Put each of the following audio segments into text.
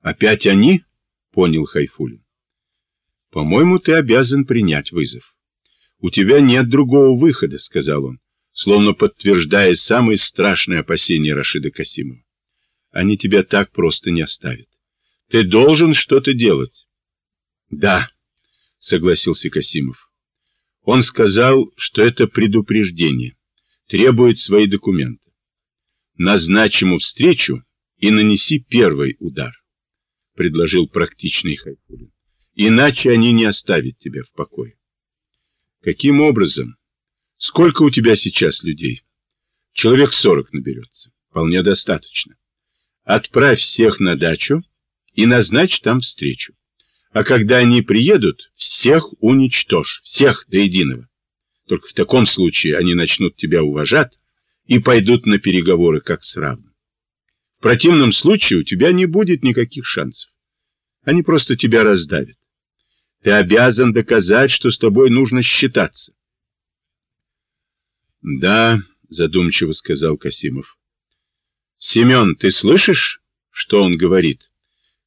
Опять они? Понял Хайфулин. По-моему, ты обязан принять вызов. У тебя нет другого выхода, сказал он, словно подтверждая самые страшные опасения Рашида Касимова. Они тебя так просто не оставят. Ты должен что-то делать. Да, согласился Касимов. Он сказал, что это предупреждение, требует свои документы. Назначь ему встречу и нанеси первый удар, предложил практичный Хайфулин. Иначе они не оставят тебя в покое. Каким образом? Сколько у тебя сейчас людей? Человек сорок наберется. Вполне достаточно. Отправь всех на дачу и назначь там встречу. А когда они приедут, всех уничтожь, всех до единого. Только в таком случае они начнут тебя уважать и пойдут на переговоры как с равным. В противном случае у тебя не будет никаких шансов. Они просто тебя раздавят. Ты обязан доказать, что с тобой нужно считаться. Да, задумчиво сказал Касимов. Семен, ты слышишь, что он говорит?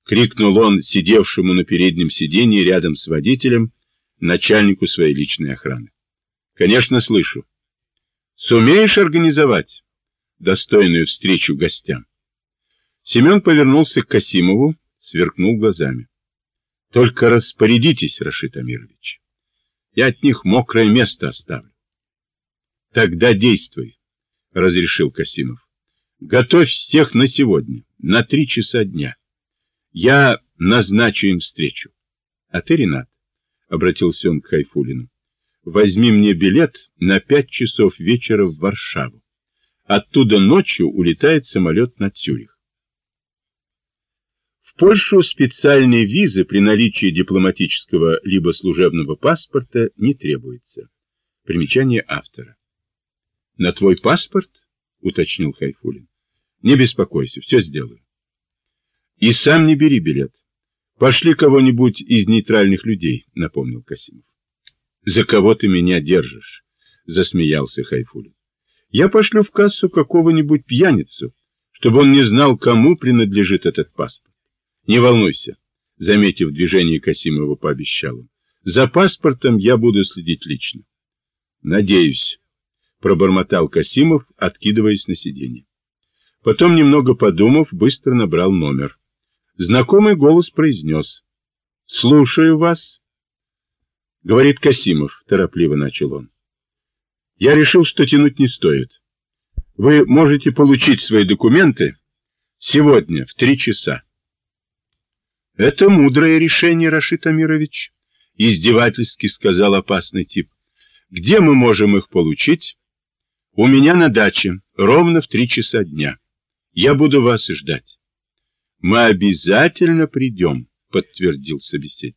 крикнул он сидевшему на переднем сиденье рядом с водителем, начальнику своей личной охраны. Конечно, слышу. Сумеешь организовать достойную встречу гостям? Семен повернулся к Касимову, сверкнул глазами. Только распорядитесь, Рашид Амирович. Я от них мокрое место оставлю. Тогда действуй, разрешил Касимов. Готовь всех на сегодня, на три часа дня. Я назначу им встречу. А ты, Ренат, обратился он к Хайфулину, возьми мне билет на пять часов вечера в Варшаву. Оттуда ночью улетает самолет на Цюрих. Польшу специальные визы при наличии дипломатического либо служебного паспорта не требуется. Примечание автора. На твой паспорт? уточнил Хайфулин. Не беспокойся, все сделаю. И сам не бери билет. Пошли кого-нибудь из нейтральных людей, напомнил Касимов. За кого ты меня держишь? Засмеялся Хайфулин. Я пошлю в кассу какого-нибудь пьяницу, чтобы он не знал, кому принадлежит этот паспорт. Не волнуйся, заметив движение Касимова, пообещал он. За паспортом я буду следить лично. Надеюсь, пробормотал Касимов, откидываясь на сиденье. Потом, немного подумав, быстро набрал номер. Знакомый голос произнес. «Слушаю вас», — говорит Касимов, торопливо начал он. «Я решил, что тянуть не стоит. Вы можете получить свои документы сегодня в три часа». «Это мудрое решение, Рашид Амирович», — издевательски сказал опасный тип. «Где мы можем их получить?» «У меня на даче, ровно в три часа дня. Я буду вас ждать». Мы обязательно придем, подтвердил собеседник.